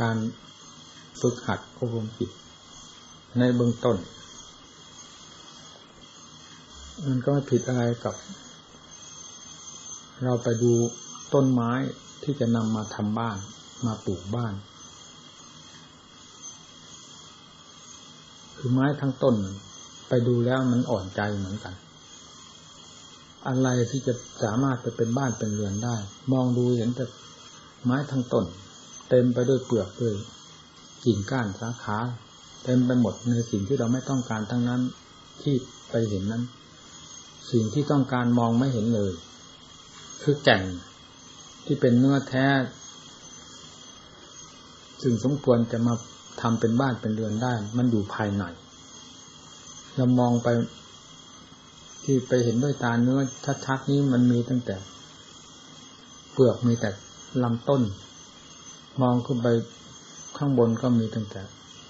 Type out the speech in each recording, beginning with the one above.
การฝึกหัดอบรมจิตในเบื้องต้น มันก็ไม่ผิดอะไรกับ เราไปดูต้นไม้ที่จะนำมาทำบ้าน มาปลูกบ้าน คือไม้ทั้งต้น ไปดูแล้วมันอ่อนใจเหมือนกัน อะไรที่จะสามารถจะเป็นบ้านเป็นเรือนได้ มองดูเห็นแต่ไม้ทั้งต้น เต็มไปด้วยเปลือกด้วยกิ่งก้านสาขาเต็มไปหมดในสิ่งที่เราไม่ต้องการทั้งนั้นที่ไปเห็นนั้น สิ่งที่ต้องการมองไม่เห็นเลย คือแก่นที่เป็นเนื้อแท้ซึ่งสมควรจะมาทำเป็นบ้านเป็นเรือนได้ มันอยู่ภายในเรามองไป ที่ไปเห็นด้วยตาเนื้อชัดๆนี้มันมีตั้งแต่ เปลือกมีแต่ลำต้น มองขึ้นไปข้างบนก็มีตั้งแต่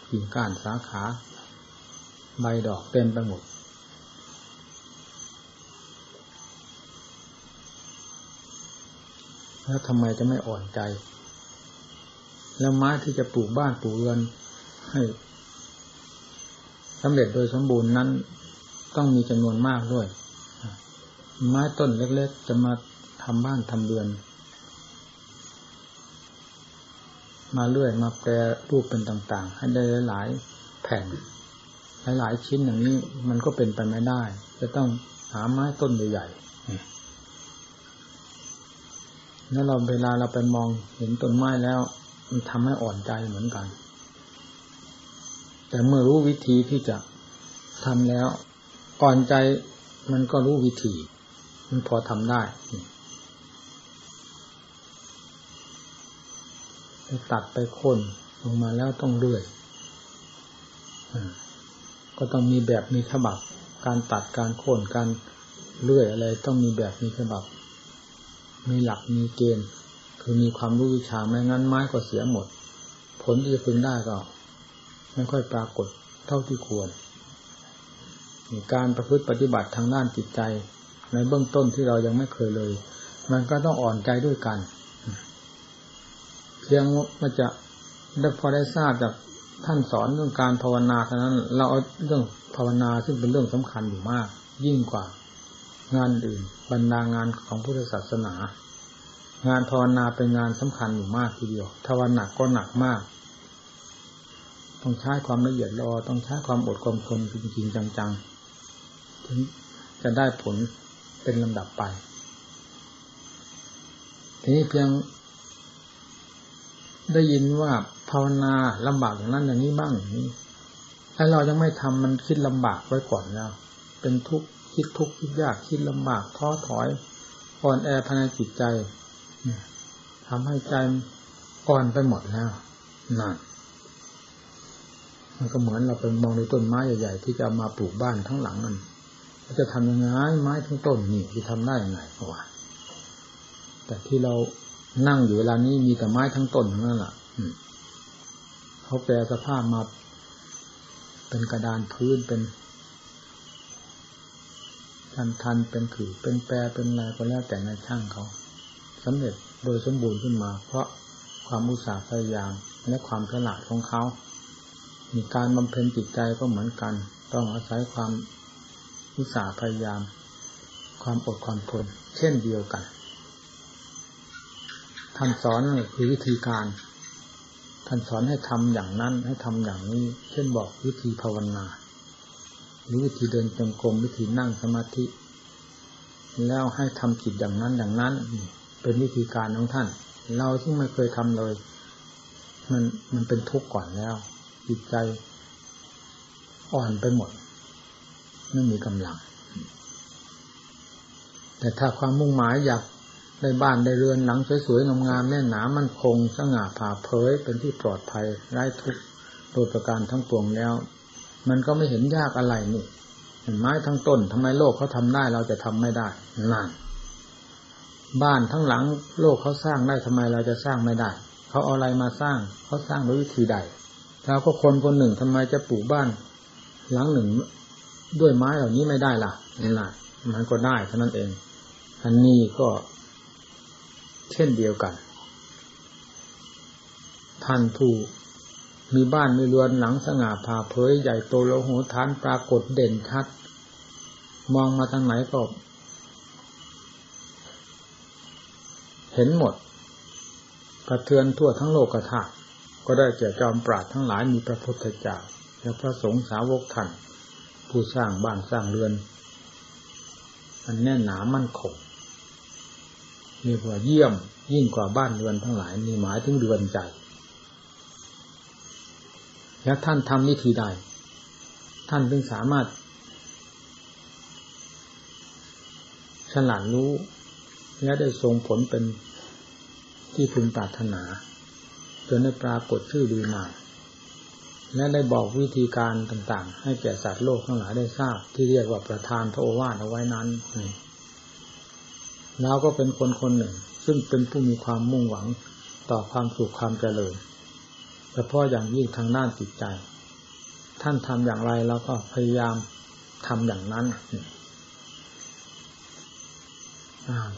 กิ่งก้านสาขา ใบดอกเต็มไปหมด แล้วทำไมจะไม่อ่อนใจ แล้วไม้ที่จะปลูกบ้านปลูกเรือนให้สำเร็จโดยสมบูรณ์นั้นต้องมีจำนวนมากด้วย ไม้ต้นเล็กๆ จะมาทำบ้านทำเรือน มาเลื่อยมาแปรรูปเป็นต่าง ๆ ให้ได้หลายๆแผ่นหลายๆชิ้นอย่างนี้มันก็เป็นไปไม่ได้ จะต้องหาไม้ต้นใหญ่ๆแล้วเราเวลาเราไปมองเห็นต้นไม้แล้ว มันทำให้อ่อนใจเหมือนกัน แต่เมื่อรู้วิธีที่จะทำแล้ว อ่อนใจมันก็รู้วิธี มันพอทำได้ ตัดไปคนลงมาแล้วต้องเลื่อยก็ต้องมีแบบมีฉบับ การตัดการโค่นการเลื่อยอะไร ต้องมีแบบมีฉบับ มีหลักมีเกณฑ์ คือมีความรู้วิชาไม่งั้นไม้ก็เสียหมด ผลที่จะพึงได้ก็ไม่ค่อยปรากฏเท่าที่ควร การประพฤติปฏิบัติทางด้านจิตใจ ในเบื้องต้นที่เรายังไม่เคยเลย มันก็ต้องอ่อนใจด้วยกัน พียงว่าจะได้พอได้ทราบจากท่านสอนเรื่องการภาวนาเท่านั้น เราเอาเรื่องภาวนาซึ่งเป็นเรื่องสำคัญอยู่มาก ยิ่งกว่างานอื่น บรรดางานของพุทธศาสนา งานภาวนาเป็นงานสำคัญอยู่มากทีเดียวถ้าวันหนักก็หนักมาก ต้องใช้ความละเอียดรอต้องใช้ความอดความทนจริงๆจังๆถึงจะได้ผลเป็นลำดับไปทีนี้เพียง ได้ยินว่าภาวนาลำบากอย่างนั้นอย่างนี้บ้างอย่างนี้ไอ้เรายังไม่ทำมันคิดลำบากไว้ก่อนแล้ว เป็นทุกข์คิดทุกข์คิดยากคิดลำบากท้อถอยอ่อนแอภายในจิตใจทำให้ใจอ่อนไปหมดแล้วนั่นมันก็เหมือนเราไปมองในต้นไม้ใหญ่ๆที่จะมาปลูกบ้านทั้งหลังนั่นจะทำยังไงไม้ทั้งต้นนี่จะทำได้ยังไงเพราะว่าแต่ที่เรา นั่งอยู่เวลานี้มีแต่ไม้ทั้งต้นนั่นแหละเขาแปลสภาพมาเป็นกระดานพื้นเป็นทันทันเป็นขือเป็นแปรเป็นอะไรก็แล้วแต่ในช่างเขาสำเร็จโดยสมบูรณ์ขึ้นมา เพราะความอุตสาห์พยายาม และความฉลาดของเขา มีการบำเพ็ญจิตใจก็เหมือนกัน ต้องอาศัยความอุตสาห์พยายาม ความอดความทนเช่นเดียวกัน ท่านสอนนี่คือวิธีการ ท่านสอนให้ทำอย่างนั้นให้ทำอย่างนี้ เช่นบอกวิธีภาวนา หรือวิธีเดินจงกรมวิธีนั่งสมาธิ แล้วให้ทำจิตอย่างนั้นอย่างนั้น เป็นวิธีการของท่าน เราที่ไม่เคยทำเลย มันมันเป็นทุกข์ก่อนแล้ว จิตใจอ่อนไปหมด ไม่มีกำลัง แต่ถ้าความมุ่งหมายอยาก ได้บ้านได้เรือนหลังสวยๆงามๆแน่หนามันคงสง่าผ่าเผยเป็นที่ปลอดภัยไร้ทุกข์โดยประการทั้งปวงแล้ว มันก็ไม่เห็นยากอะไรนี่ไม้ทั้งต้นทำไมโลกเขาทำได้เราจะทำไม่ได้นั่นบ้านทั้งหลังโลกเขาสร้างได้ทำไมเราจะสร้างไม่ได้ เขาเอาอะไรมาสร้างเขาสร้างด้วยวิธีใดเราก็คนคนหนึ่งทำไมจะปลูกบ้าน หลังหนึ่งด้วยไม้เหล่านี้ไม่ได้ล่ะนี่แหละมันก็ได้เท่านั้นเองอันนี้ก็ เช่นเดียวกัน ท่านผู้มีบ้านมีเรือนหลังสง่าผ่าเผยใหญ่โตโลโหฐานปรากฏเด่นชัด มองมาทางไหนก็เห็นหมด กระเทือนทั่วทั้งโลกธาตุก็ได้แก่จอมปราดทั้งหลายมีพระพุทธเจ้าและพระสงฆ์สาวกท่านผู้สร้างบ้านสร้างเรือน อันแน่นหนามั่นคง เรียกว่าเยี่ยมยิ่งกว่าบ้านเรือนทั้งหลายมีหมายถึงเรือนใจ แล้วท่านทำวิธีใด ท่านจึงสามารถฉลาดรู้ และได้ทรงผลเป็นที่พึงปรารถนา จนได้ปรากฏชื่อดีมา และได้บอกวิธีการต่างๆ ให้แก่สัตว์โลกทั้งหลายได้ทราบ ที่เรียกว่าประธานพระโอวาทเอาไว้นั้น เราก็เป็นคนคนหนึ่ง ซึ่งเป็นผู้มีความมุ่งหวังต่อความสุขความเจริญเฉพาะอย่างยิ่งทางด้านจิตใจ ท่านทำอย่างไรเราก็พยายามทำอย่างนั้น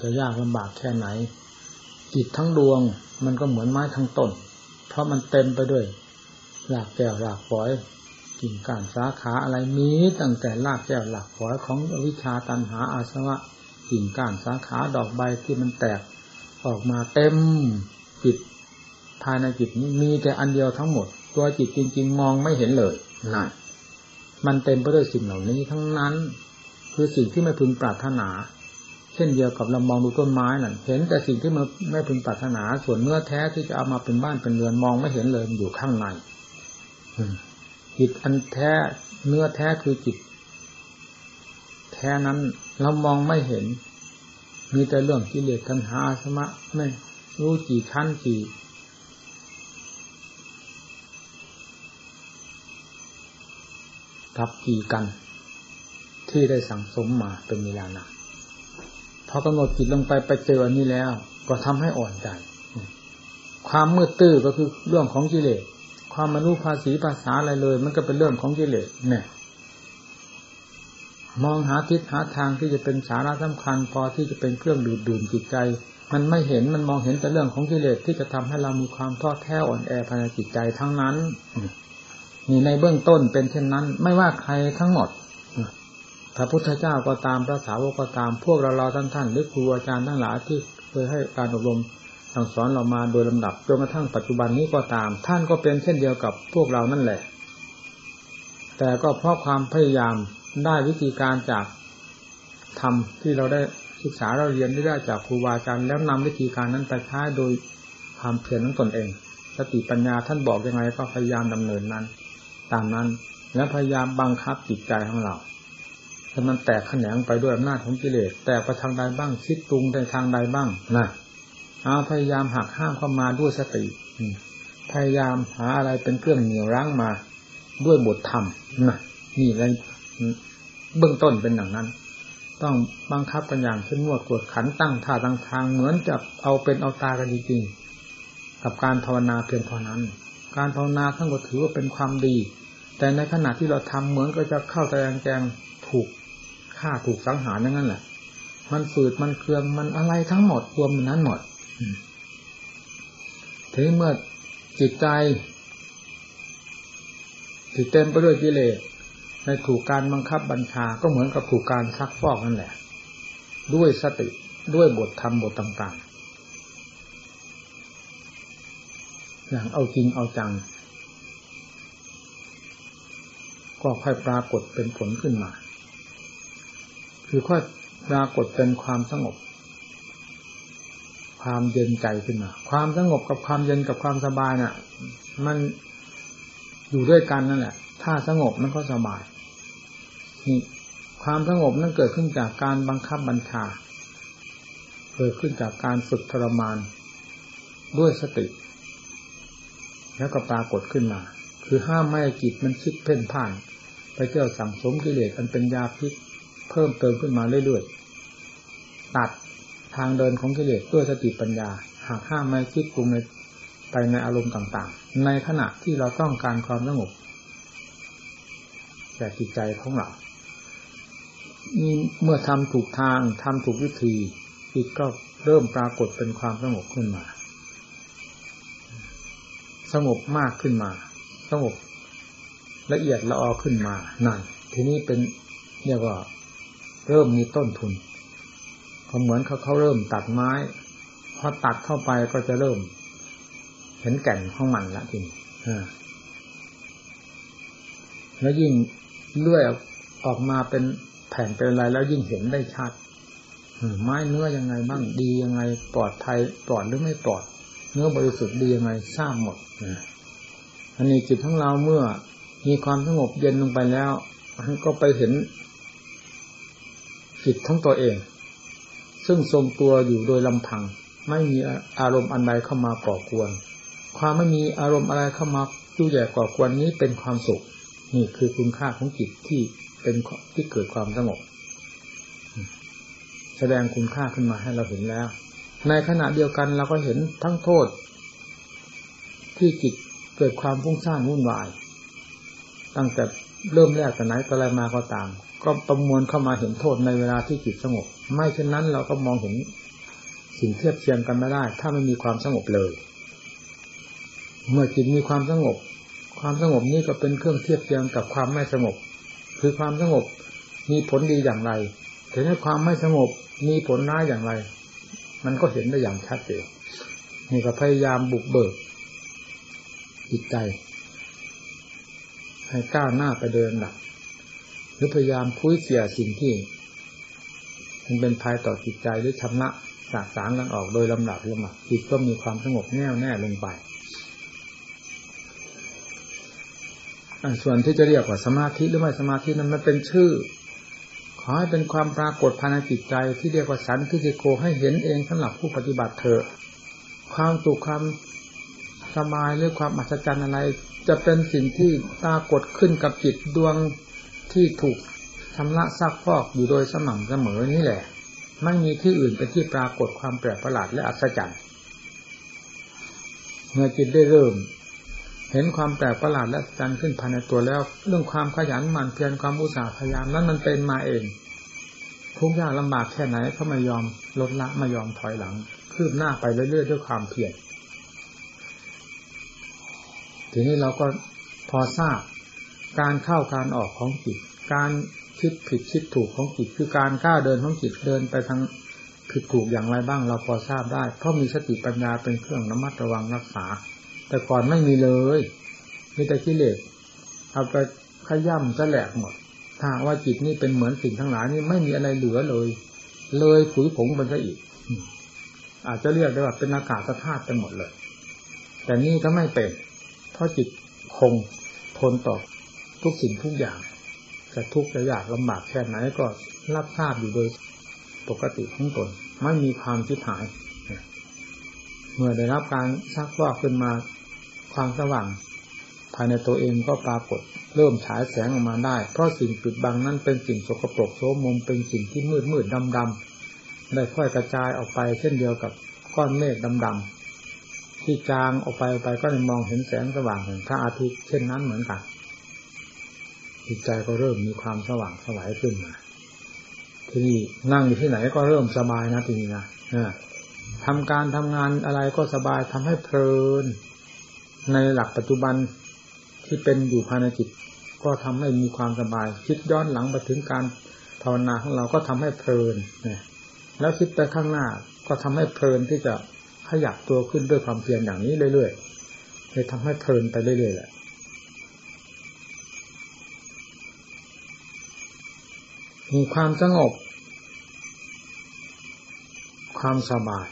จะยากลำบากแค่ไหน จิตทั้งดวงมันก็เหมือนไม้ทั้งต้น เพราะมันเต็มไปด้วยหลากแก้วหลากฝอยกิ่งก้านสาขาอะไรมีตั้งแต่ลากแก้วหลากฝอยของวิชาตันหาอาสวะ กิ่งก้านสาขาดอกใบที่มันแตกออกมาเต็มจิตภายในจิตนี้มีแต่อันเดียวทั้งหมด ตัวจิตจริง ๆ มองไม่เห็นเลยนั่นมันเต็มไปด้วยสิ่งเหล่านี้ทั้งนั้น คือสิ่งที่ไม่พึงปรารถนา เช่นเดียวกับเรามองดูต้นไม้นั่นเห็นแต่สิ่งที่มันไม่พึงปรารถนา ส่วนเนื้อแท้ที่จะเอามาเป็นบ้านเป็นเรือนมองไม่เห็นเลยอยู่ข้างในจิตอันแท้เนื้อแท้คือจิต แท้นั้นเรามองไม่เห็น มีแต่เรื่องกิเลสทันหาสมะไม่รู้กี่ชั้นกี่ทับกี่กัน ที่ได้สั่งสมมาเป็นเวลานานพอกำหนดจิตลงไปไปเจออันนี้แล้ว ก็ทำให้อ่อนใจ ความมืดตื้อก็คือเรื่องของกิเลสความมนุษย์ภาษีภาษาอะไรเลย มันก็เป็นเรื่องของกิเลสเนี่ย มองหาทิศหาทางที่จะเป็นสาระสำคัญ พอที่จะเป็นเครื่องดูดดื่มจิตใจ มันไม่เห็นมันมองเห็นแต่เรื่องของกิเลสที่จะทำให้เรามีความท้อแท้อ่อนแอภายในจิตใจทั้งนั้นนี่ในเบื้องต้นเป็นเช่นนั้น ไม่ว่าใครทั้งหมดพระพุทธเจ้าก็ตามพระสาวกก็ตามพวกเราเราท่านท่านหรือครูอาจารย์ทั้งหลายที่เคยให้การอบรมสั่งสอนเรามาโดยลำดับจนกระทั่งปัจจุบันนี้ก็ตาม ท่านก็เป็นเช่นเดียวกับพวกเรานั่นแหละ แต่ก็เพราะความพยายาม ได้วิธีการจากธรรมที่เราได้ศึกษาเราเรียนได้จากครูบาอาจารย์แล้วนำวิธีการนั้นไปใช้โดยความเพียรของตนเองสติปัญญาท่านบอกยังไงก็พยายามดำเนินนั้น ตามนั้นและพยายามบังคับจิตใจของเราถ้ามันแตกแขนงไปด้วยอำนาจของกิเลสแตกไปทางใดบ้างคิดตรุงในทางใดบ้างนะเอาพยายามหักห้ามเข้ามาด้วยสติพยายามหาอะไรเป็นเครื่องเหนี่ยวรั้งมาด้วยบทธรรมนะนี่เลย เบื้องต้นเป็นอย่างนั้น ต้องบังคับกันอย่างเข้มงวดกวดขันตั้งท่าตั้งทางเหมือนจะเอาเป็นเอาตากันจริงๆกับการภาวนาเพียงเท่านั้น การภาวนาทั้งหมดถือว่าเป็นความดี แต่ในขณะที่เราทำเหมือนก็จะเข้าแต่แจงถูกฆ่าถูกสังหารอย่างนั้นแหละ มันฝืดมันเครืองมันอะไรทั้งหมดรวมนั้นหมดถึงเมื่อจิตใจที่เต็มไปด้วยกิเลส ในถูกการบังคับบัญชาก็เหมือนกับถูกการซักฟอกนั่นแหละ ด้วยสติด้วยบทธรรมบทต่างๆ อย่างเอาจริงเอาจัง ก็ค่อยปรากฏเป็นผลขึ้นมา คือค่อยปรากฏเป็นความสงบ ความเย็นใจขึ้นมา ความสงบกับความเย็นกับความสบายน่ะ มันอยู่ด้วยกันนั่นแหละ ถ้าสงบมันก็สบาย ความสงบนั้นเกิดขึ้นจากการบังคับบัญชา เกิดขึ้นจากการฝึกทรมาน ด้วยสติ แล้วก็ปรากฏขึ้นมา คือห้ามไม่ให้จิตมันคิดเพ่นพ่าน ไปเที่ยวสั่งสมกิเลสอันเป็นยาพิษเพิ่มเติมขึ้นมาเรื่อยๆ ตัดทางเดินของกิเลสด้วยสติปัญญา หากห้ามไม่คิดปรุงในไปในอารมณ์ต่างๆ ในขณะที่เราต้องการความสงบแต่จิตใจของเรา เมื่อทำถูกทางทำถูกวิธีจิตก็เริ่มปรากฏเป็นความสงบขึ้นมา สงบมากขึ้นมา สงบละเอียดละออขึ้นมานั่นทีนี้เป็นเรียกว่าเริ่มมีต้นทุนเขาเหมือนเขาเขาเริ่มตัดไม้พอตัดเข้าไปก็จะเริ่ม เห็นแก่นของมันละทีนี้แล้วยิ่งเลื่อยออกมาเป็น แผ่นเป็นอะไรแล้วยิ่งเห็นได้ชัดไม้เนื้อยังไงบ้างดียังไง ปลอดภัยปลอดหรือไม่ปลอด เนื้อบริสุทธิ์ดียังไงทราบหมดอันนี้จิตของเราเมื่อมีความสงบเย็นลงไปแล้วก็ไปเห็นจิตทั้งตัวเอง ซึ่งทรงตัวอยู่โดยลำพัง ไม่มีอารมณ์อันใดเข้ามาก่อกวน ความไม่มีอารมณ์อะไรเข้ามาจู่แย่ก่อกวนนี้เป็นความสุข นี่คือคุณค่าของจิตที่ เป็นที่เกิดความสงบ แสดงคุณค่าขึ้นมาให้เราเห็นแล้ว ในขณะเดียวกันเราก็เห็นทั้งโทษ ที่จิตเกิดความพุ่งสร้างวุ่นวาย ตั้งแต่เริ่มแรกแต่ไหนแต่ไรมาก็ตาม ก็ประมวลเข้ามาเห็นโทษในเวลาที่จิตสงบ ไม่เช่นนั้นเราก็มองเห็นสิ่งเทียบเทียงกันไม่ได้ ถ้าไม่มีความสงบเลย เมื่อจิตมีความสงบ ความสงบนี้ก็เป็นเครื่องเทียบเทียงกับความไม่สงบ คือความสงบ มีผลดีอย่างไรถึงให้ความไม่สงบมีผลร้ายอย่างไร มันก็เห็นได้อย่างชัดเจนนี่ก็พยายามบุกเบิกจิตใจ ให้ก้าวหน้าไปเดินหลักหรือพยายามพุ้ยเสียสิ่งที่ มันเป็นภัยต่อจิตใจหรือชำระสาสางกันออกโดยลำดับลำดับจิตก็มีความสงบแน่วแน่ลงไป ส่วนที่จะเรียกว่าสมาธิหรือไม่สมาธินั้นมันเป็นชื่อ ขอให้เป็นความปรากฏภายในจิตใจที่เรียกว่าสันทิโกให้เห็นเองสำหรับผู้ปฏิบัติเถอะความสุขความสบายหรือความอัศจรรย์อะไร จะเป็นสิ่งที่ปรากฏขึ้นกับจิตดวงที่ถูกชำระซักฟอกอยู่โดยสม่ำเสมอนี่แหละ ไม่มีที่อื่นเป็นที่ปรากฏความแปลกประหลาดและอัศจรรย์เมื่อจิตได้เริ่ม เห็นความแปลกประหลาดและอัศจรขึ้นภายในตัวแล้ว เรื่องความขยันหมั่นเพียรความอุตสาห์พยายามนั้นมันเป็นมาเอง ทุกยากลำบากแค่ไหนเขาไม่ยอมลดละไม่ยอมถอยหลัง คืบหน้าไปเรื่อยๆด้วยความเพียรทีนี้เราก็พอทราบการเข้าการออกของจิต การคิดผิดคิดถูกของจิต คือการก้าวเดินของจิตเดินไปทางผิดถูกอย่างไรบ้าง เราพอทราบได้ เพราะมีสติปัญญาเป็นเครื่องระมัดระวังรักษา แต่ก่อนไม่มีเลย มีแต่กิเลสเอาไปขย่ำจะแหลกหมด ถ้าว่าจิตนี่เป็นเหมือนสิ่งทั้งหลายนี่ไม่มีอะไรเหลือเลย เลยผุยผงมันซะอีก อาจจะเรียกได้ว่าเป็นอากาศธาตุไปหมดเลย แต่นี่ก็ไม่เป็น เพราะจิตคงทนต่อทุกสิ่งทุกอย่างจะทุกข์จะยากลำบากแค่ไหนก็รับทราบอยู่โดยปกติของตน ไม่มีความคิดหาย เมื่อได้รับการซักฟอกขึ้นมาความสว่าง ภายในตัวเองก็ปรากฏ เริ่มฉายแสงออกมาได้ เพราะสิ่งปิดบังนั้นเป็นสิ่งสกปรกโสมมเป็นสิ่งที่มืดมืดดำดำได้ค่อยกระจายออกไปเช่นเดียวกับก้อนเมฆดำดำที่จางออกไปไปก็จะมองเห็นแสงสว่างของพระอาทิตย์เช่นนั้นเหมือนกันจิตใจก็เริ่มมีความสว่างสวายขึ้นมาที่นี่นั่งอยู่ที่ไหนก็เริ่มสบายนะทีนี้นะ ทำการทำงานอะไรก็สบายทำให้เพลิน ในหลักปัจจุบันที่เป็นอยู่ภายในจิต ก็ทำให้มีความสบาย คิดย้อนหลังไปถึงการภาวนาของเราก็ทำให้เพลินเนี่ยแล้วคิดไปข้างหน้าก็ทำให้เพลินที่จะขยับตัวขึ้นด้วยความเพียรอย่างนี้เรื่อยๆเลยทำให้เพลินไปเรื่อยๆแหละมีความสงบ ความสบาย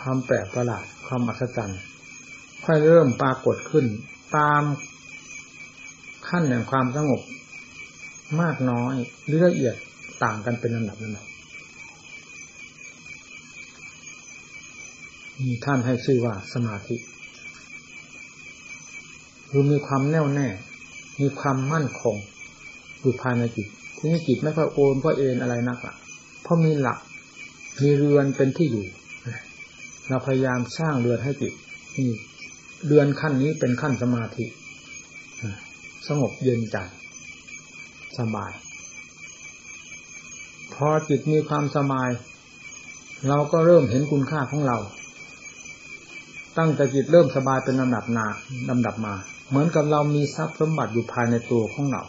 ความแปลกประหลาด ความอัศจรรย์ค่อยเริ่มปรากฏขึ้น ตามขั้นแห่งความสงบ มากน้อยหรือละเอียดต่างกันเป็นลำดับลำดับมีท่านให้ชื่อว่าสมาธิคือมีความแน่วแน่ มีความมั่นคงอยู่ภายในจิตที่นี่จิตไม่ค่อยโอนเพราะเอ็นอะไรนักอะเพราะมีหลัก มีเรือนเป็นที่อยู่เราพยายามสร้างเรือนให้จิตนี่เดือนขั้นนี้เป็นขั้นสมาธิสงบเย็นใจสบาย พอจิตมีความสบาย เราก็เริ่มเห็นคุณค่าของเรา ตั้งแต่จิตเริ่มสบายเป็นลำดับนาลำดับมา เหมือนกับเรามีทรัพย์สมบัติอยู่ภายในตัวของเรา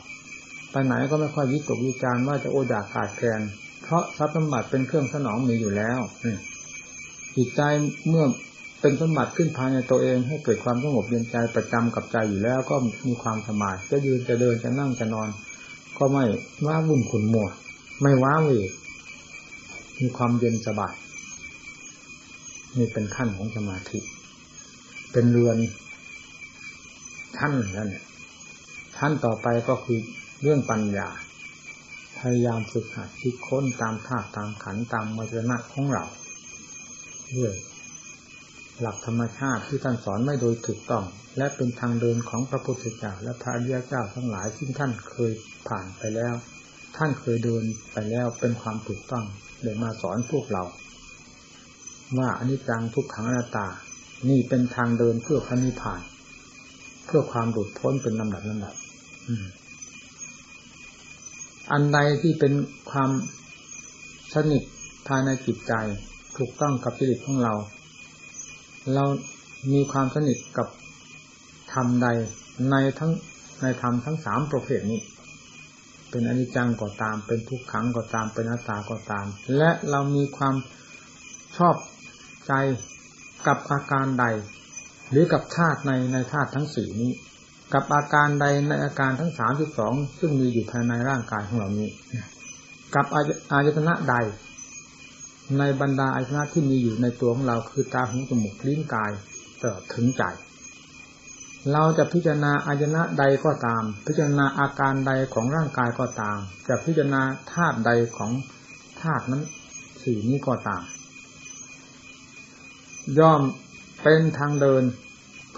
ไปไหนก็ไม่ค่อยวิตกวิจารว่าจะโอดาขาดแคลน เพราะทรัพย์สมบัติเป็นเครื่องสนองมีอยู่แล้วจิตใจเมื่อเป็นสมบัติขึ้นภายในตัวเองให้เกิดความสงบเย็นใจประจำกับใจอยู่แล้วก็มีความสบายจะยืนจะเดินจะนั่งจะนอน ก็ไม่ว้าวุ่นขุนมัวไม่ว้าเวมีความเย็นสบายนี่เป็นขั้นของสมาธิ เป็นเรือนชั้นนั่นชั้นต่อไปก็คือเรื่องปัญญา พยายามฝึกหัดคิดค้นตามธาตุตามขันตามมรณะของเราด้วยหลักธรรมชาติที่ท่านสอนไม่โดยถูกต้อง และเป็นทางเดินของพระพุทธเจ้าและพระอริยเจ้าทั้งหลายที่ท่านเคยผ่านไปแล้ว ท่านเคยเดินไปแล้วเป็นความถูกต้องเลยมาสอนพวกเรา ว่าอนิจจังทุกขังอนัตตา นี่เป็นทางเดินเพื่อพระนิพพาน เพื่อความหลุดพ้นเป็นลำดับลำดับอั อันใดที่เป็นความสนิทภายในจิตใจ ถูกต้องกับจิตของเรา เรามีความสนิทกับธรรมใดในทั้งในธรรมทั้งสามประเภทนี้ เป็นอนิจจังก็ตาม เป็นทุกขังก็ตามเป็นอนัตตาก็ตาม และเรามีความชอบใจกับอาการใด หรือกับธาตุในในธาตุทั้งสี่นี้ กับอาการใดในอาการทั้งสามสิบสองซึ่งมีอยู่ภายในร่างกายของเรานี้ กับอายตนะใด ในบรรดาอายตนะที่มีอยู่ในตัวของเรา คือตาหูจมูกลิ้นกายตลอดถึงใจ เราจะพิจารณาอายตนะใดก็ตาม พิจารณาอาการใดของร่างกายก็ตาม จะพิจารณาธาตุใดของธาตุนั้นสี่นี้ก็ตาม ย่อมเป็นทางเดิน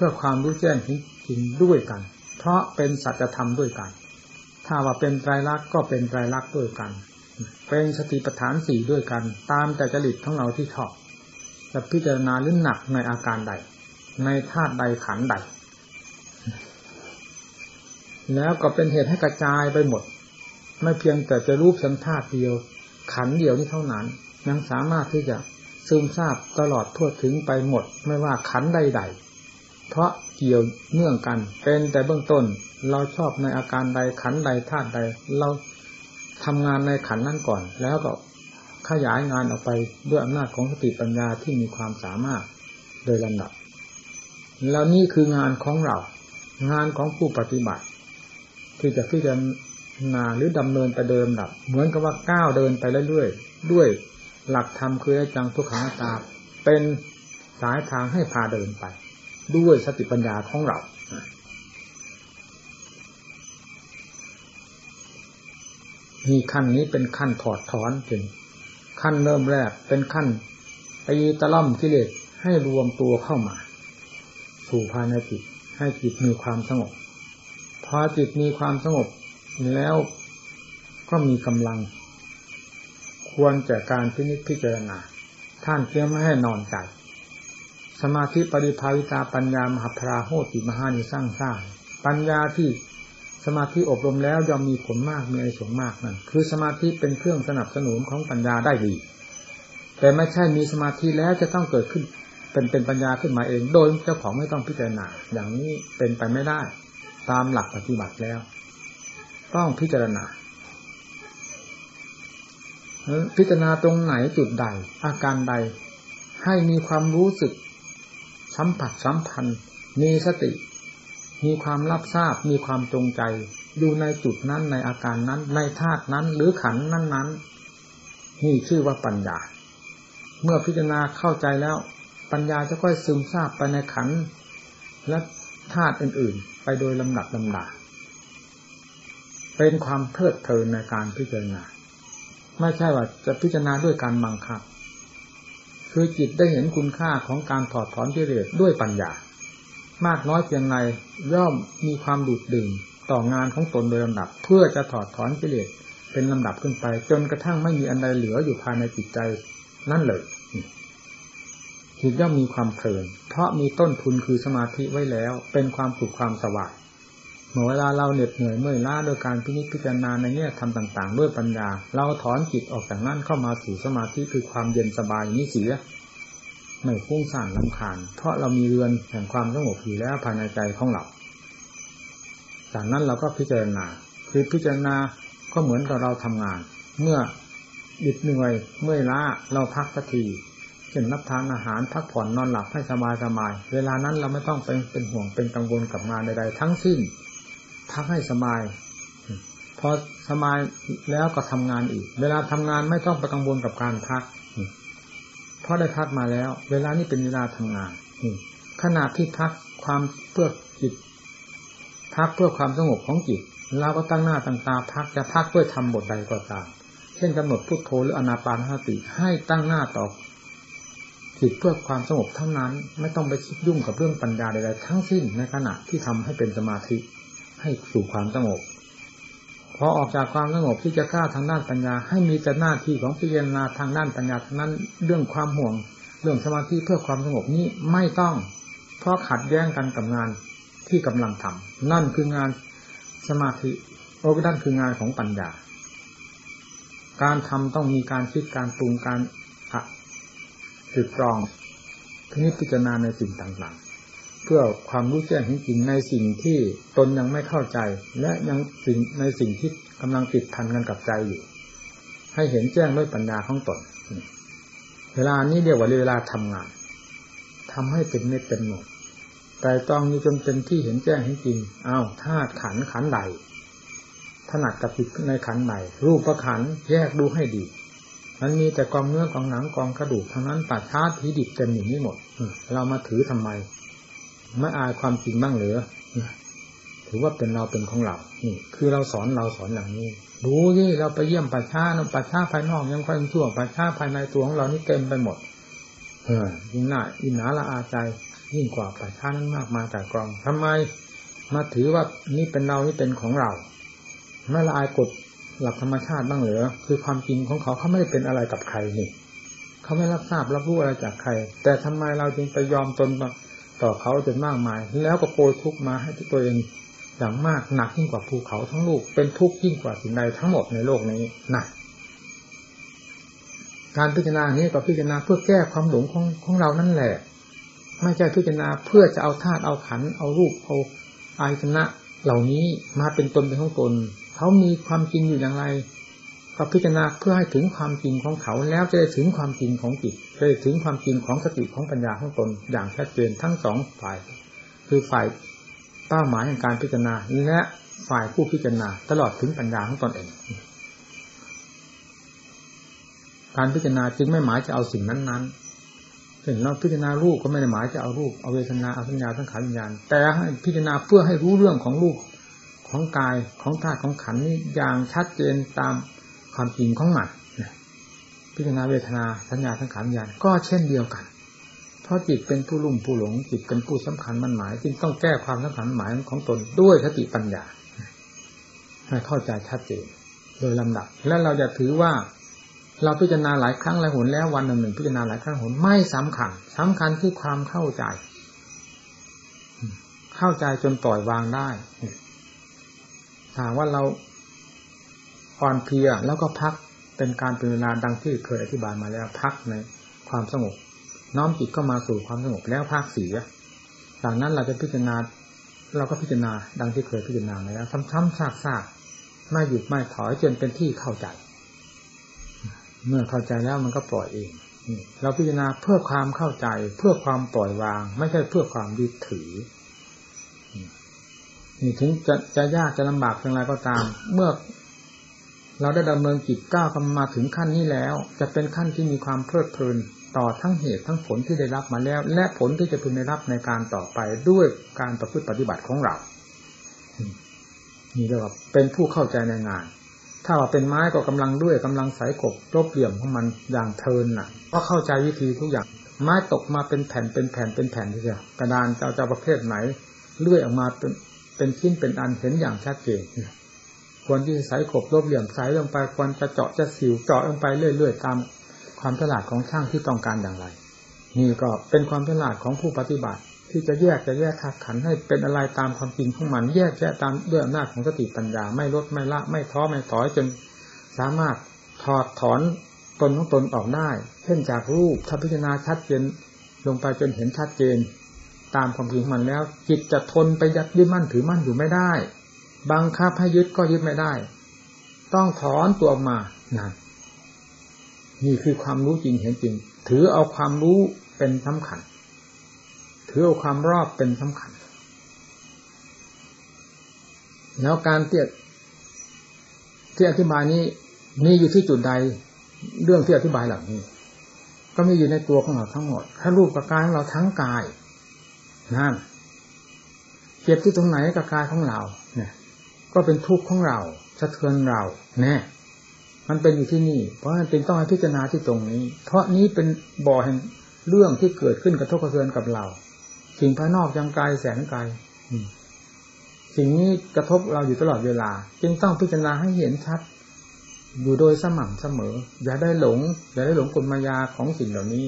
พื่อความรู้แจ้งจริงด้วยกัน เพราะเป็นสัจธรรมด้วยกัน ถ้าว่าเป็นไตรลักษณ์ก็เป็นไตรลักษณ์ด้วยกัน เป็นสติปัฏฐานสี่ด้วยกัน ตามแต่จริตของเราที่ชอบจะพิจารณาลื่นหนักในอาการใด ในธาตุใดขันใด แล้วก็เป็นเหตุให้กระจายไปหมด ไม่เพียงแต่จะรูปสันธาตุเดียว ขันเดียวนี้เท่านั้น ยังสามารถที่จะซึมซาบตลอดทั่วถึงไปหมด ไม่ว่าขันใดๆ เพราะเกี่ยวเนื่องกัน เป็นแต่เบื้องต้น เราชอบในอาการใดขันใดธาตุใด เราทำงานในขันนั้นก่อน แล้วก็ขยายงานออกไปด้วยอำนาจของสติปัญญาที่มีความสามารถโดยลำดับ แล้วนี่คืองานของเรา งานของผู้ปฏิบัติ ที่จะพิจารณาหรือดำเนินไปเดิมดับ เหมือนกับว่าก้าวเดินไปเรื่อยๆด้วยหลักธรรมคือจังทุกขังตาเป็นสายทางให้พาเดินไป ด้วยสติปัญญาของเรามีขั้นนี้เป็นขั้นถอดถอนจริงขั้นเริ่มแรกเป็นขั้นตีตะล่อมกิเลสให้รวมตัวเข้ามา สู่ภายในจิตให้จิตมีความสงบ พอจิตมีความสงบแล้วก็มีกำลัง ควรแก่การพินิจพิจารณาท่านเพียงไม่ให้นอนใจ สมาธิปริภาวิตาปัญญามหาพราโหติมหานิสร้างสร้างปัญญาที่สมาธิอบรมแล้วย่อมมีผลมากมีอะไรสงมากนั่นคือสมาธิเป็นเครื่องสนับสนุนของปัญญาได้ดี แต่ไม่ใช่มีสมาธิแล้วจะต้องเกิดขึ้นเป็นเป็นปัญญาขึ้นมาเอง โดยเจ้าของไม่ต้องพิจารณาอย่างนี้เป็นไปไม่ได้ ตามหลักปฏิบัติแล้ว ต้องพิจารณาพิจารณาตรงไหนจุดใด อาการใด ให้มีความรู้สึก สัมผัสสัมพันธ์ มีสติ มีความรับทราบ มีความจงใจ อยู่ในจุดนั้นในอาการนั้น ในธาตุนั้น หรือขันนั้นนั้นนี่ชื่อว่าปัญญา เมื่อพิจารณาเข้าใจแล้ว ปัญญาจะค่อยซึมซาบไปในขันและธาตุอื่น ๆ ไปโดยลำดับลำดาเป็นความเพลิดเพลินในการพิจารณา ไม่ใช่ว่าจะพิจารณาด้วยการบังคับ คือจิตได้เห็นคุณค่าของการถอดถอนกิเลสด้วยปัญญา มากน้อยเพียงไรย่อมมีความดูดดื่มต่องานของตนโดยลำดับ เพื่อจะถอดถอนกิเลสเป็นลำดับขึ้นไป จนกระทั่งไม่มีอันใดเหลืออยู่ภายในจิตใจนั่นเลยจิตย่อมมีความเพลินเพราะมีต้นทุนคือสมาธิไว้แล้ว เป็นความสุขความสว่าง เมื่อเวลาเราเหน็ดเหนื่อยเมื่อยล้าโดยการพิจิตพิจารณาในแง่ทำต่างๆ ด้วยปัญญา เราถอนจิตออกจากนั้นเข้ามาสู่สมาธิคือความเย็นสบายนี้เสียไม่ฟุ้งซ่านลำคาญ เพราะเรามีเรือนแห่งความสงบอยู่แล้วภายในใจของเราจากนั้นเราก็พิจารณา คือพิจารณาก็เหมือนกับเราทำงาน เมื่อดิดเหนื่อยเมื่อยล้าเราพักสักทีเช่นรับทานอาหารพักผ่อนนอนหลับให้สบายสบาย เวลานั้นเราไม่ต้องเป็นเป็นห่วงเป็นกังวลกับงานใดๆทั้งสิ้น พักให้สบาย พอสบายแล้วก็ทำงานอีก เวลาทำงานไม่ต้องไปกังวลกับการพักเพราะได้พักมาแล้ว เวลานี้เป็นเวลาทำงานขณะที่พักความเพื่อจิต พักเพื่อความสงบของจิตเราก็ตั้งหน้าตั้งตาพักจะพักเพื่อทำบทใดก็ตาม เช่นกำหนดพุทโธหรืออนาปานสติให้ตั้งหน้าต่อจิตเพื่อความสงบเท่านั้น ไม่ต้องไปคิดยุ่งกับเรื่องปัญญาใดๆทั้งสิ้นในขณะที่ทำให้เป็นสมาธิ ให้สู่ความสงบพอออกจากความสงบที่จะกล้าทางด้านปัญญา ให้มีแต่หน้าที่ของพิจารณาทางด้านปัญญาทั้งนั้นเรื่องความห่วง เรื่องสมาธิเพื่อความสงบนี้ไม่ต้อง เพราะขัดแย้งกันกับงานที่กำลังทำนั่นคืองานสมาธิโอ้นั่นคืองานของปัญญา การทำต้องมีการคิดการปรุงการสืบตรองพินิจพิจารณาในสิ่งต่างๆ พื่อความรู้แจ้งเห็นจริงในสิ่งที่ตนยังไม่เข้าใจ และยังสิ่งในสิ่งที่กำลังติดพันกันกับใจอยู่ ให้เห็นแจ้งด้วยปัญญาของตน เวลานี้เรียกว่าเวลาทำงานทำให้เป็นเม็ดเป็นหนดแต่ต้องมีจนเป็นที่เห็นแจ้งเห็นจริงอ้าวธาตุขันขันใดถนัดกับจิตในขันใดรูปประขันแยกดูให้ดีมันมีแต่กองเนื้อกองหนังกองกระดูกเท่านั้นปัดชาผีดิบเต็มอย่างนี้หมด เรามาถือทำไม ไม่อายความจริงบ้างหรือถือว่าเป็นเราเป็นของเรา นี่ คือเราสอนเราสอนอย่างนี้ ดูนี่เราไปเยี่ยมปัจฉาปัจฉาภายนอกยังค่อยชั่วปัจฉาภายในตัวของเรานี่เต็มไปหมด เออยิ่งหน้าอินหนาละอาใจ ยิ่งกว่าปัจฉานั้นมากมาแต่กองทำไม มาถือว่านี่เป็นเรานี่เป็นของเราไม่ละอายกฎหลักธรรมชาติบ้างเหรือคือความจริงของเขาเขาไม่ได้เป็นอะไรกับใครนี่เขาไม่รับทราบรับรู้อะไรจากใคร แต่ทำไมเราจึงไปยอมตน ต่อเขาจนมากมาย แล้วก็โปรยทุกมาให้ตัวเองอย่างมากหนักยิ่งกว่าภูเขาทั้งลูกเป็นทุกข์ยิ่งกว่าสิ่งใดทั้งหมดในโลกนี้นะการพิจารณานี้ก็พิจารณาเพื่อแก้ความหลงของของเรานั่นแหละ ไม่ใช่พิจารณาเพื่อจะเอาธาตุเอาขันเอารูปเอาอายชนะเหล่านี้มาเป็นตนเป็นของตนเขามีความจริงอยู่อย่างไร ก็พิจารณาเพื่อให้ถึงความจริงของเขาแล้วจะได้ถึงความจริงของจิตจะได้ถึงความจริงของสติของปัญญาของตนอย่างชัดเจนทั้งสองฝ่าย คือฝ่ายเป้าหมายในการพิจารณาและฝ่ายผู้พิจารณาตลอดถึงปัญญาของตนเอง การพิจารณาจึงไม่หมายจะเอาสิ่งนั้นๆเห็นเราพิจารณารูปก็ไม่ได้หมายจะเอารูปเอาเวทนาเอาสัญญาสังขารวิญญาณแต่ให้พิจารณาเพื่อให้รู้เรื่องของรูปของกายของธาตุของขันนี้อย่างชัดเจนตาม ความจริงของมันพิจารณาเวทนาสัญญาทั้งขันญาณก็เช่นเดียวกัน เพราะจิตเป็นผู้ลุ่มผู้หลงจิตเป็นผู้สำคัญมันหมาย จึงต้องแก้ความสำคัญหมายของตนด้วยสติปัญญาให้เข้าใจชัดเจนโดยลำดับ และเราจะถือว่าเราพิจารณาหลายครั้งหลายหนแล้ววันหนึ่งหนึ่งพิจารณาหลายครั้งหนไม่สำคัญสำคัญคือความเข้าใจ เข้าใจจนปล่อยวางได้หากว่าเรา อ่อนเพลียแล้วก็พักเป็นการเป็นเวลาดังที่เคยอธิบายมาแล้วพักในความสงบ น้อมจิตก็มาสู่ความสงบแล้วพักเสียจากนั้นเราจะพิจารณาเราก็พิจารณาดังที่เคยพิจารณามาแล้ว ซ้ำๆซากๆไม่หยุดไม่ถอยจนเป็นที่เข้าใจ เมื่อเข้าใจแล้วมันก็ปล่อยเองเราพิจารณาเพื่อความเข้าใจ เพื่อความปล่อยวาง ไม่ใช่เพื่อความยึดถือนี่ถึงจะจะยากจะลำบากเพียงไรก็ตาม เมื่อ เราได้ดำเนินจิตก้าวมาถึงขั้นนี้แล้ว จะเป็นขั้นที่มีความเพลิดเพลินต่อทั้งเหตุทั้งผลที่ได้รับมาแล้ว และผลที่จะพึงได้รับในการต่อไปด้วยการประพฤติปฏิบัติของเรา นี่เรียกว่าเป็นผู้เข้าใจในงาน ถ้าว่าเป็นไม้ก็กำลังด้วยกำลังสายกบรบเหลี่ยมของมันอย่างเทินน่ะ ก็เข้าใจวิธีทุกอย่าง ไม้ตกมาเป็นแผ่นเป็นแผ่นเป็นแผ่นทีเดียวกระดานเจ้าเจ้าประเภทไหนเลื่อยออกมาเป็นเป็นชิ้นเป็นอันเห็นอย่างชัดเจน ควรที่จะใส่ขบรบเหลี่ยมใส่ลงไปควรจะเจาะจะสิวเจาะลงไปเรื่อย ๆ ตามความฉลาดของช่างที่ต้องการอย่างไร นี่ก็เป็นความฉลาดของผู้ปฏิบัติ ที่จะแยกจะแยกทักขันให้เป็นอะไรตามความจริงของมัน แยกแยะตามด้วยอำนาจของสติปัญญาไม่ลดไม่ละไม่ท้อไม่ถอยจนสามารถถอดถอนตนของตนออกได้ เช่นจากรูปถ้าพิจารณาชัดเจนลงไปจนเห็นชัดเจน ตามความจริงมันแล้ว จิตจะทนไปยัดยึดมั่นถือมั่นอยู่ไม่ได้ บังคับให้ยึดก็ยึดไม่ได้ ต้องถอนตัวออกมานั่นนี่คือความรู้จริงเห็นจริง ถือเอาความรู้เป็นสำคัญ ถือเอาความรอบเป็นสำคัญ แล้วการเทียที่อธิบายนี้มีอยู่ที่จุดใด เรื่องที่อธิบายเหล่านี้ ก็มีอยู่ในตัวของเราทั้งหมดถ้ารูปกับกายของเราทั้งกายนั่นเจ็บที่ตรงไหนกับกายของเรา เนี่ย ก็เป็นทุกข์ของเราสะเทือนเราแน่มันเป็นอยู่ที่นี่ เพราะมันเป็นต้องให้พิจารณาที่ตรงนี้ เพราะนี้เป็นบ่อแห่งเรื่องที่เกิดขึ้นกระทบกระเทือนกับเรา สิ่งภายนอกยังไกลแสนไกลสิ่งนี้กระทบเราอยู่ตลอดเวลา จึงต้องพิจารณาให้เห็นชัด อยู่โดยสม่ำเสมอ อย่าได้หลง อย่าได้หลงกลมายาของสิ่งเหล่านี้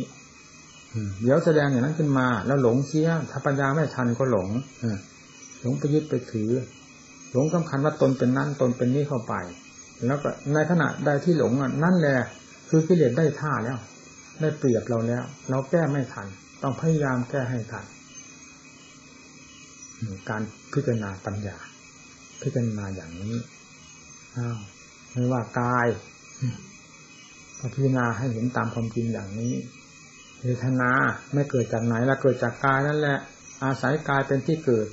เดี๋ยวแสดงอย่างนั้นขึ้นมา แล้วหลงเสียถ้าปัญญาไม่ทันก็หลงหลงไปยึดไปถือ หลงสำคัญว่าตนเป็นนั่นตนเป็นนี่เข้าไป แล้วก็ในขณะใดที่หลงนั่นแหละคือกิเลสได้ท่าแล้ว ได้เปรียบเราแล้ว เราแก้ไม่ทัน ต้องพยายามแก้ให้ทันการพิจารณาปัญญา พิจารณาอย่างนี้อ้าวไม่ว่ากายพิจารณาให้เห็นตามความจริงอย่างนี้เวทนาไม่เกิดจากไหนละเกิดจากกายนั่นแหละ อาศัยกายเป็นที่เกิด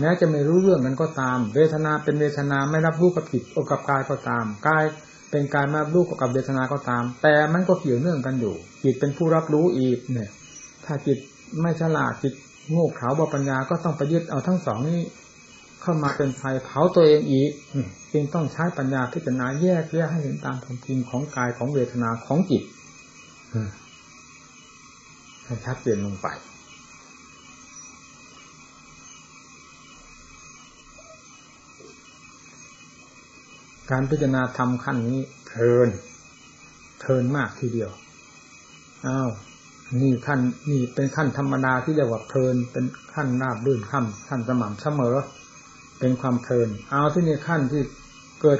แม้จะไม่รู้เรื่องนั้นก็ตาม เวทนาเป็นเวทนาไม่รับรู้กับจิตโอกับกายก็ตามกายเป็นการมารับรู้กับเวทนาก็ตาม แต่มันก็เกี่ยวเนื่องกันอยู่ จิตเป็นผู้รับรู้อีกเนี่ย ถ้าจิตไม่ฉลาดจิตโง่เขลาบปัญญาก็ต้องไปยึดเอาทั้งสองนี้เข้ามาเป็นไฟเผาตัวเองอีกจึงต้องใช้ปัญญาพิจารณาแยกแยกให้เห็นตามความจริงของกายของเวทนาของจิตให้ชัดเจนลงไป การพิจารณาทำขั้นนี้เพลินเพลินมากทีเดียวอ้าวนี่ขั้นนี่เป็นขั้นธรรมดาที่เรียกว่าเพลิน เป็นขั้นราบรื่นขั้นขั้นสม่ำเสมอ เป็นความเพลิน เอาที่นี่ขั้นที่เกิด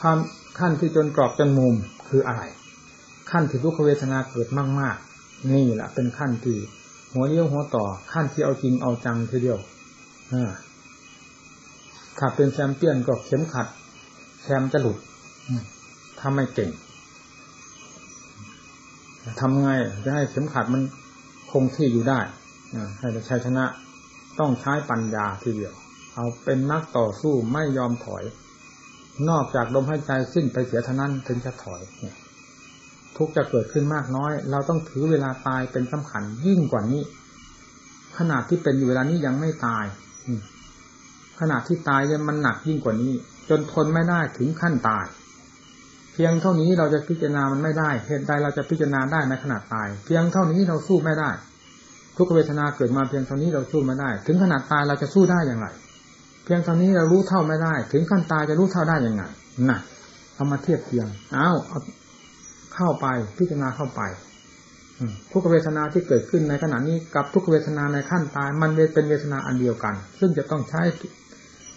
ความขั้นที่จนกรอบจนมุมคืออะไร ขั้นที่ทุกขเวทนาเกิดมาก ๆ นี่แหละเป็นขั้นที่หัวเลี้ยวหัวต่อขั้นที่เอาจริงเอาจังทีเดียวอ่าถ้าเป็นแชมเปี้ยนก็เข็มขัด แชมจะหลุดถ้าไม่เก่งทำไงจะให้เข็มขัดมันคงที่อยู่ได้ให้ชัยชนะต้องใช้ปัญญาทีเดียว เอาเป็นนักต่อสู้ไม่ยอมถอย นอกจากลมหายใจสิ้นไปเสียเท่านั้นถึงจะถอยทุกจะเกิดขึ้นมากน้อย เราต้องถือเวลาตายเป็นสำคัญยิ่งกว่านี้ ขนาดที่เป็นอยู่เวลานี้ยังไม่ตาย ขนาดที่ตายยังมันหนักยิ่งกว่านี้ จนทนไม่ได้ถึงขั้นตาย เพียงเท่านี้เราจะพิจารณามันไม่ได้ เหตุใดเราจะพิจารณาได้ในขนาดตาย เพียงเท่านี้เราสู้ไม่ได้ ทุกเวทนาเกิดมาเพียงเท่านี้เราสู้ไม่ได้ ถึงขนาดตายเราจะสู้ได้อย่างไร เพียงเท่านี้เรารู้เท่าไม่ได้ ถึงขั้นตายจะรู้เท่าได้อยังไงน่ะเอามาเทียบเทียงเอาเอาเข้าไปพิจารณาเข้าไปทุกเวทนาที่เกิดขึ้นในขณะนี้กับทุกเวทนาในขั้นตาย มันเป็นเวทนาอันเดียวกัน ซึ่งจะต้องใช้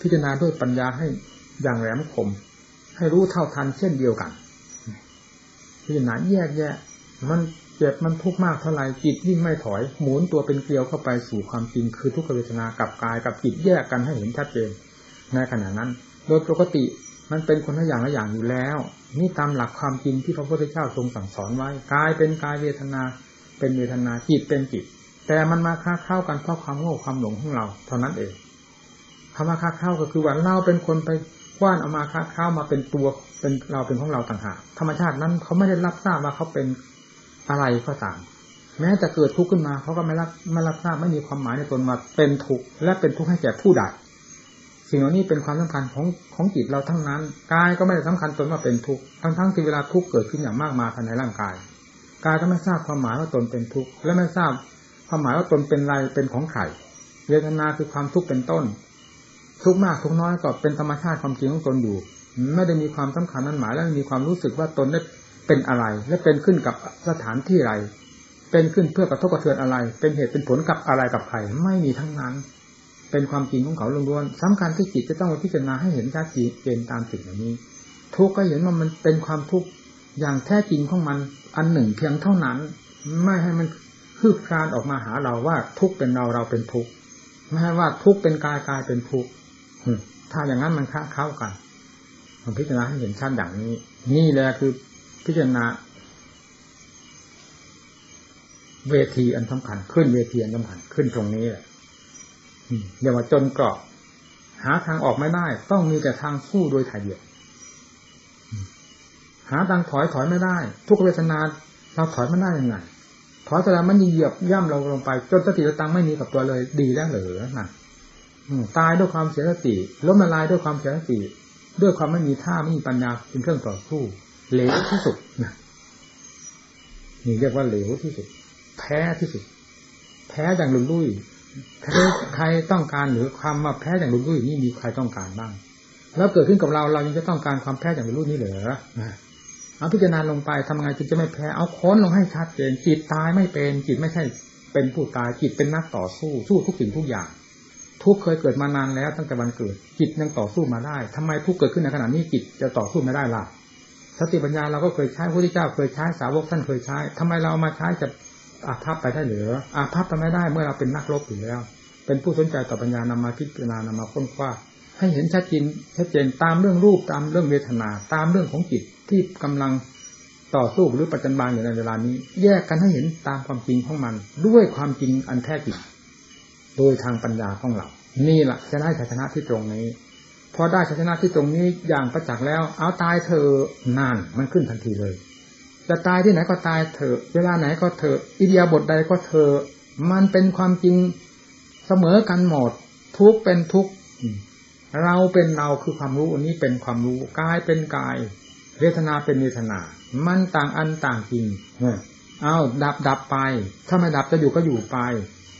พิจารณาด้วยปัญญาให้อย่างแหลมคม ให้รู้เท่าทันเช่นเดียวกันพิจารณาแยกแยะ มันเจ็บมันทุกข์มากเท่าไหร่จิตยิ่งไม่ถอย หมุนตัวเป็นเกลียวเข้าไปสู่ความจริงคือทุกขเวทนากับกายกับจิตแยกกันให้เห็นชัดเจนในขณะนั้น โดยปกติมันเป็นคนละอย่างละอย่างอยู่แล้ว นี่ตามหลักความจริงที่พระพุทธเจ้าทรงสั่งสอนไว้กายเป็นกายเวทนา เป็นเวทนาจิตเป็นจิต แต่มันมาค้าเข้ากันเพราะความโง่ความหลงของเรา เท่านั้นเอง คำว่าค้าเข้าก็คือว่าเราเป็นคนไปกว้านเอามาค้าเข้ามาเป็นตัวเป็นเราเป็นของเราต่างหากธรรมชาตินั้นเขาไม่ได้รับทราบว่าเขาเป็นอะไรก็ตามแม้จะเกิดทุกข์ขึ้นมาเขาก็ไม่รับไม่รับทราบไม่มีความหมายในตนมาเป็นทุกข์และเป็นทุกข์ให้แก่ผู้ใดสิ่งเหล่านี้เป็นความสำคัญของของจิตเราทั้งนั้นกายก็ไม่ได้สำคัญตนว่าเป็นทุกข์ทั้งทั้งที่เวลาทุกข์เกิดขึ้นอย่างมากมายภายในร่างกายกายก็ไม่ทราบความหมายว่าตนเป็นทุกข์และไม่ทราบความหมายว่าตนเป็นไรเป็นของใครเวทนาคือความทุกข์เป็นต้น ทุกมากทุกน้อยก็เป็นธรรมชาติความจริงของตนอยู่ ไม่ได้มีความสำคัญนั้นหมายและมีความรู้สึกว่าตนได้เป็นอะไร และเป็นขึ้นกับสถานที่ไรเป็นขึ้นเพื่อกระทบกระเทือนอะไร เป็นเหตุเป็นผลกับอะไรกับใครไม่มีทั้งนั้น เป็นความจริงของเขาล้วนๆสำคัญที่จิตจะต้องพิจารณาให้เห็นชัดเจนตามสิ่งเหล่านี้ ทุกก็เห็นว่ามันเป็นความทุกข์อย่างแท้จริงของมันอันหนึ่งเพียงเท่านั้น ไม่ให้มันคืบคลานออกมาหาเราว่าทุกเป็นเราเราเป็นทุกไม่ใช่ว่าทุกเป็นกายกายเป็นทุก ถ้าอย่างนั้นมันค้าเข้ากันผมพิจารณาให้เห็นชัดอย่างนี้ นี่แหละคือพิจารณา เวทีอันสำคัญขึ้นเวทีอันสำคัญขึ้นตรงนี้แหละอย่าว่าจนกรอบหาทางออกไม่ได้ ต้องมีแต่ทางสู้โดยถ่ายเดียวหาทางถอยถอยไม่ได้ ทุกเวทนาเราถอยไม่ได้ยังไงถอยแต่ละมันเหยียบย่ำเราลงไป จนสติตังไม่มีกับตัวเลยดีแล้วเหรอนะ ตายด้วยความเสียสติล้มละลายด้วยความเสียสติ ด้วยความไม่มีท่าไม่มีปัญญาเป็นเครื่องต่อสู้เหลวที่สุดนะนี่เรียกว่าเหลวที่สุด แพ้ที่สุด แพ้อย่างลุลุ่ยใครใครต้องการหรือความมาแพ้อย่างลุลุ่ยนี่มีใครต้องการบ้าง แล้วเกิดขึ้นกับเราเรายังจะต้องการความแพ้อย่างลุลุ่ยนี่เหรอเอาพิจารณาลงไปทำไงจึงจะไม่แพ้เอาค้นลงให้ชัดเจนจิตตายไม่เป็นจิตไม่ใช่เป็นผู้ตายจิตเป็นนักต่อสู้สู้ทุกสิ่งทุกอย่าง ทุกเคยเกิดมานานแล้วตั้งแต่วันเกิด จิตยังต่อสู้มาได้ทำไมทุกเกิดขึ้นในขณะนี้จิตจะต่อสู้ไม่ได้ล่ะสติปัญญาเราก็เคยใช้พระพุทธเจ้าเคยใช้สาวกท่านเคยใช้ทำไมเรามาใช้จะอาภัพไปได้หรืออาภัพไปไม่ได้เมื่อเราเป็นนักรบอยู่แล้ว เป็นผู้สนใจต่อปัญญานำมาพิจารณานำมาค้นคว้าให้เห็นชัดเจนชัดเจนตามเรื่องรูปตามเรื่องเวทนา ตามเรื่องของจิตที่กำลังต่อสู้หรือปัจจุบันอยู่ในเวลานี้ แยกกันให้เห็นตามความจริงของมัน ด้วยความจริงอันแท้จริง โดยทางปัญญาของเรา นี่แหละจะได้ชัยชนะที่ตรงนี้ พอได้ชัยชนะที่ตรงนี้อย่างประจักษ์แล้ว เอาตายเธอนานมันขึ้นทันทีเลย จะตายที่ไหนก็ตายเถอะ เวลาไหนก็เถอะอิเดียบทใดก็เถอะมันเป็นความจริงเสมอกันหมด ทุกเป็นทุกเราเป็นเราคือความรู้อันนี้เป็นความรู้กายเป็นกาย เวทนาเป็นเวทนา มันต่างอันต่างจริงเอาดับดับไป ถ้าไม่ดับจะอยู่ก็อยู่ไป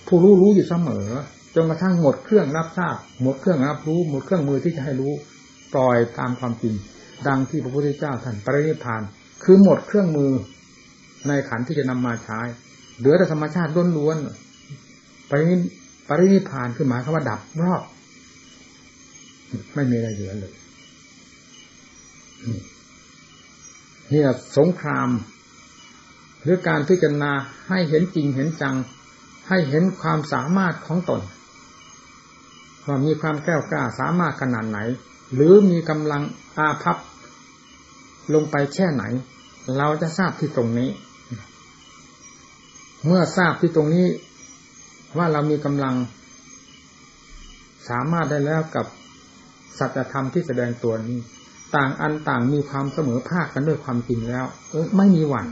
ผู้รู้รู้อยู่เสมอจนกระทั่งหมดเครื่องรับทราบหมดเครื่องรับรู้ หมดเครื่องมือที่จะให้รู้ปล่อยตามความจริง ดังที่พระพุทธเจ้าท่านปรินิพาน คือหมดเครื่องมือในขันที่จะนำมาใช้ เหลือแต่ธรรมชาติล้วนๆปรินิปรินิพานคือหมายคำว่าดับรอบไม่มีอะไรเหลือเลยนี่แหละสงคราม หรือการพิจารณาให้เห็นจริงเห็นจัง ให้เห็นความสามารถของตนว่ามีความแก้วกล้าสามารถขนาดไหน หรือมีกำลังอาภัพลงไปแค่ไหน เราจะทราบที่ตรงนี้ เมื่อทราบที่ตรงนี้ ว่าเรามีกำลัง สามารถได้แล้วกับสัจธรรมที่แสดงตัวนี้ ต่างอันต่างมีความเสมอภาคกันด้วยความจริงแล้ว เออไม่มีหวั่น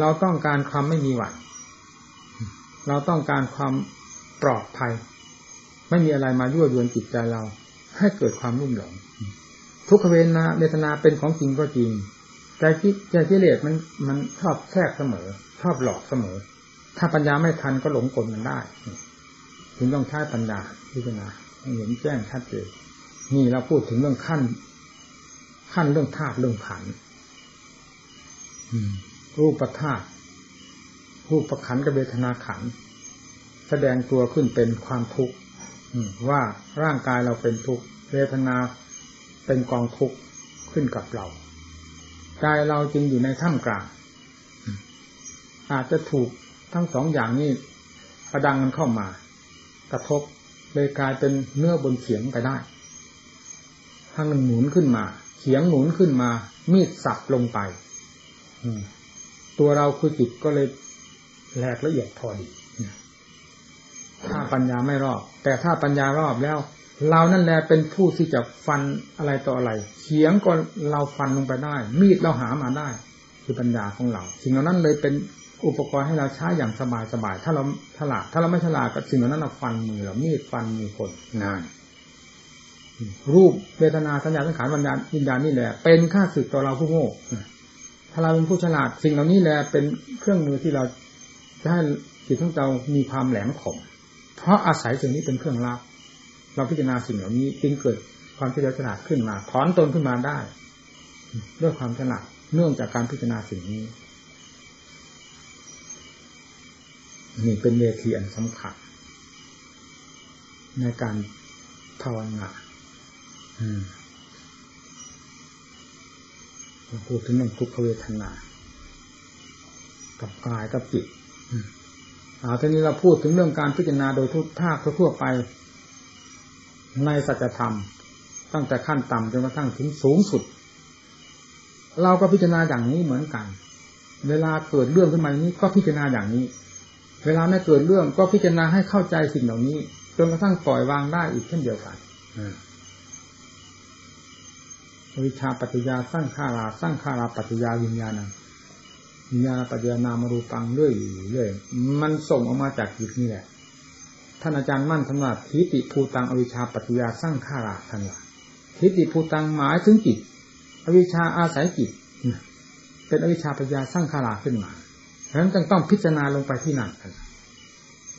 เราต้องการความไม่มีหวั่นเราต้องการความปลอดภัย ไม่มีอะไรมายั่วยวนจิตใจเรา ให้เกิดความรุ่มหลง ทุกขเวนาเวทนาเป็นของจริงก็จริงใจคิดใจกิเลสมันมันชอบแทรกเสมอ ชอบหลอกเสมอ ถ้าปัญญาไม่ทันก็หลงกลมันได้ถึงต้องใช้ปัญญาพิจารณาเห็นแจ้งชัดเจนนี่เราพูดถึงเรื่องขั้น ขั้นเรื่องธาตุเรื่องขัน รูปธาตุรูปขันกับเวทนาขัน แสดงตัวขึ้นเป็นความทุกข์ว่าร่างกายเราเป็นทุกข์เวทนาเป็นกองทุกข์ขึ้นกับเรากายเราจึงอยู่ในท่ามกลางอาจจะถูกทั้งสองอย่างนี้ประดังมันเข้ามา กระทบเลยกลายเป็นเนื้อบนเขียงไปได้ทางหนุนขึ้นมา เขียงหนุนขึ้นมา มีดสับลงไป ตัวเราคือจิตก็เลยแหลกละเอียดพอดีถ้าปัญญาไม่รอบ แต่ถ้าปัญญารอบแล้ว เรานั่นแหละเป็นผู้ที่จะฟันอะไรต่ออะไรเขียงก็เราฟันลงไปได้ มีดเราหามาได้ คือปัญญาของเราสิ่งเหล่านั้นเลยเป็นอุปกรณ์ให้เราใช้อย่างสบายสบายถ้าเราฉลาดถ้าเราไม่ฉลาดก็สิ่งเหล่านั้นเราฟันมือเรามีดฟันมือคนนานรูปเวทนาสัญญาสังขารวิญญาณวิญญาณนี่แหละ เป็นค่าสึกต่อเราผู้โง่ ถ้าเราเป็นผู้ฉลาดสิ่งเหล่านี้แหละเป็นเครื่องมือที่เราจะให้จิตของเรามีความแหลมคมเพราะอาศัยสิ่งนี้เป็นเครื่องรับเราพิจารณาสิ่งเหล่านี้จึงเกิดความเฉลียวฉลาดขึ้นมาถอนตนขึ้นมาได้ ด้วยความฉลาดเนื่องจากการพิจารณาสิ่งนี้นี่เป็นเวทีอันสำคัญในการภาวนา พูดถึงเรื่องทุกขเวทนา กับกายกับจิตเอาทีนี้เราพูดถึงเรื่องการพิจารณาโดยทุกภาคทั่วไป ในสัจธรรม ตั้งแต่ขั้นต่ำจนกระทั่งถึงสูงสุด เราก็พิจารณาอย่างนี้เหมือนกัน เวลาเกิดเรื่องขึ้นมานี้ก็พิจารณาอย่างนี้ เวลาไม่เกิดเรื่องก็พิจารณาให้เข้าใจสิ่งเหล่านี้ จนกระทั่งปล่อยวางได้อีกเช่นเดียวกัน วิชาปัจจยาสร้างขาราสร้างขาราปัจจยาวิญญาณวิญญาณปัจจยานามารูปังเรื่อยเรื่อยมันส่งออกมาจากจิตนี่แหละ ท่านอาจารย์มั่นท่านว่าทิฏฐิภูตังอวิชาปัจจยาสร้างขาราท่านว่าทิฏฐิภูตังหมายถึงจิต อวิชาอาศัยจิตเป็นอวิชาปัจจยาสร้างขาราขึ้นมาฉะนั้นจึงต้องพิจารณาลงไปที่นั่น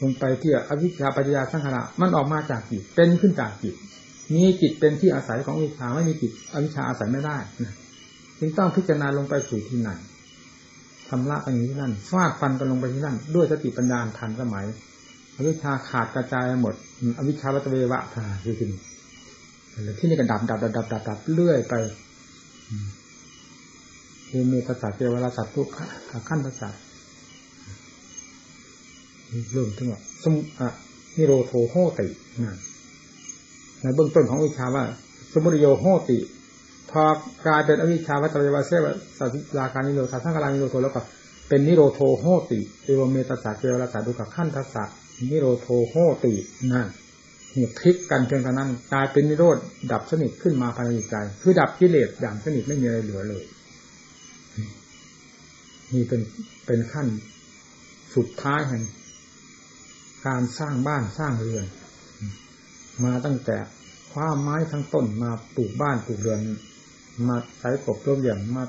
ลงไปที่อวิชาปัจจยาสร้างขารามันออกมาจากจิตเป็นขึ้นจากจิต มีจิตเป็นที่อาศัยของวิชาไม่มีจิตอวิชาอาศัยไม่ได้นะจึงต้องพิจารณาลงไปสู่ที่นั่นทำละกันอยู่ที่นั่นฟาดฟันกันลงไปที่นั่น ด้วยสติปัญญาทันสมัย อวิชชาขาดกระจายหมด อวิชชาวัตเววะท่าคือที่นี่ที่นี่ก็ดับดับดับดับดับดับเรื่อยไปมีภาษาเจวราสัตว์ทุกขั้นภาษาเริ่มถึงว่าสมอะนิโรโทโหตินั่น ในเบื้องต้นของวิชาว่า สมุทโยโหติ พอกลายเป็นอวิชาวัตเวาเสวสัติลาการนิโรธาทั้งกาลานิโรโทแล้วก็เป็นนิโรโทโหติเอวเมตสาเกวรสาดุกับขั้นทัสสะนิโรโทโหตินั่นนี่พลิกกันเพียงเท่านั้นกลายเป็นนิโรธดับสนิทขึ้นมาภายในใจคือดับกิเลสอย่างสนิทไม่มีอะไรเหลือเลยนี่เป็นเป็นขั้นสุดท้ายแห่งการสร้างบ้านสร้างเรือน มาตั้งแต่คว้าไม้ทั้งต้นมาปลูกบ้านปลูกเรือน มาใช้กบเรี่ยงมา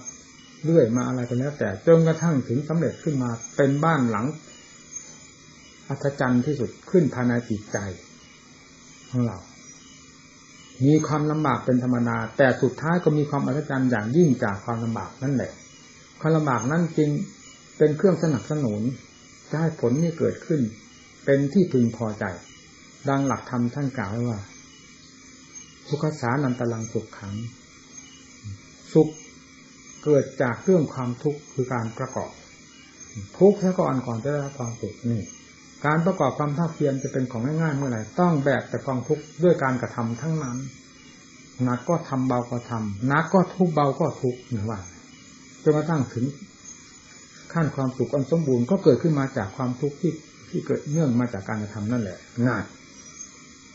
เลื่อยมาอะไรก็แล้ว แต่จนกระทั่งถึงสำเร็จขึ้นมาเป็นบ้านหลัง อัศจรรย์ที่สุดขึ้นภายในจิตใจของเรา มีความลำบากเป็นธรรมดาแต่สุดท้ายก็มีความอัศจรรย์อย่างยิ่งจากความลำบากนั่นแหละความลำบากนั้นจริงเป็นเครื่องสนับสนุนจะให้ผลนี้เกิดขึ้น เป็นที่พึงพอใจ ดังหลักธรรมท่านกล่าวว่าสุขสานันตลังสุขขัง สุขเกิดจากเรื่องความทุกข์คือการประกอบ ทุกข์ซะก่อนก่อนจะได้รับความสุขนี่ การประกอบความภาคเพียรจะเป็นของง่ายๆเมื่อไหร่ต้องแบกแต่กองทุกข์ด้วยการกระทำทั้งนั้นนักก็ทำเบาก็ทำนักก็ทุกเบาก็ทุกเหมือนว่าจนกระทั่งถึงขั้นความสุขอันสมบูรณ์ก็เกิดขึ้นมาจากความทุกข์ที่ที่เกิดเนื่องมาจากการกระทำนั่นแหละง่าย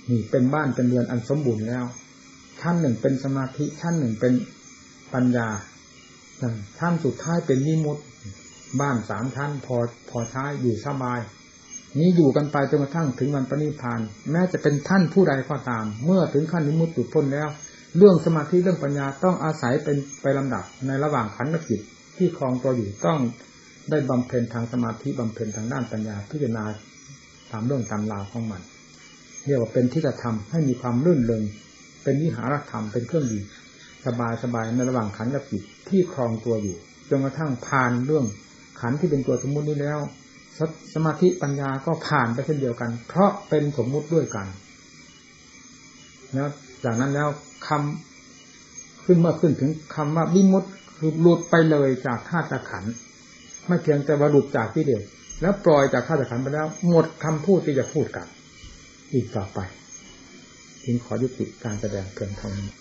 นี่เป็นบ้านเป็นเรือนอันสมบูรณ์แล้วชั้นหนึ่งเป็นสมาธิชั้นหนึ่งเป็นปัญญาชั้นสุดท้ายเป็นนิมุตบ้านสามชั้นพอพอใช้อยู่สบาย นี้อยู่กันไปจนกระทั่งถึงวันปณิพาน แม้จะเป็นท่านผู้ใดก็ตาม เมื่อถึงขั้นนิมุตจุดพ้นแล้ว เรื่องสมาธิเรื่องปัญญาต้องอาศัยเป็นไปลำดับในระหว่างขันธ์จิตที่คลองตัวอยู่ต้องได้บำเพ็ญทางสมาธิบำเพ็ญทางด้านปัญญาพิจารณาตามเรื่องตามราวของมัน เรียกว่าเป็นที่จะทำให้มีความรื่นเริงเป็นวิหารธรรมเป็นเครื่องดีสบายสบายในระหว่างขันกับจิตที่ครองตัวอยู่จนกระทั่งผ่านเรื่องขันที่เป็นตัวสมมุตินี้แล้ว สมาธิปัญญาก็ผ่านไปเช่นเดียวกัน เพราะเป็นสมมุติด้วยกันแล้วจากนั้นแล้วคำขึ้นเมื่อขึ้นถึงคำว่าวิมุตคือหลุดไปเลยจากธาตุขันไม่เพียงแต่ว่าหลุดจากที่เดียวแล้วปล่อยจากธาตุขันไปแล้ว หมดคำพูดที่จะพูดกัน อีกต่อไปจึงขอยุติการแสดงเพียงเท่านี้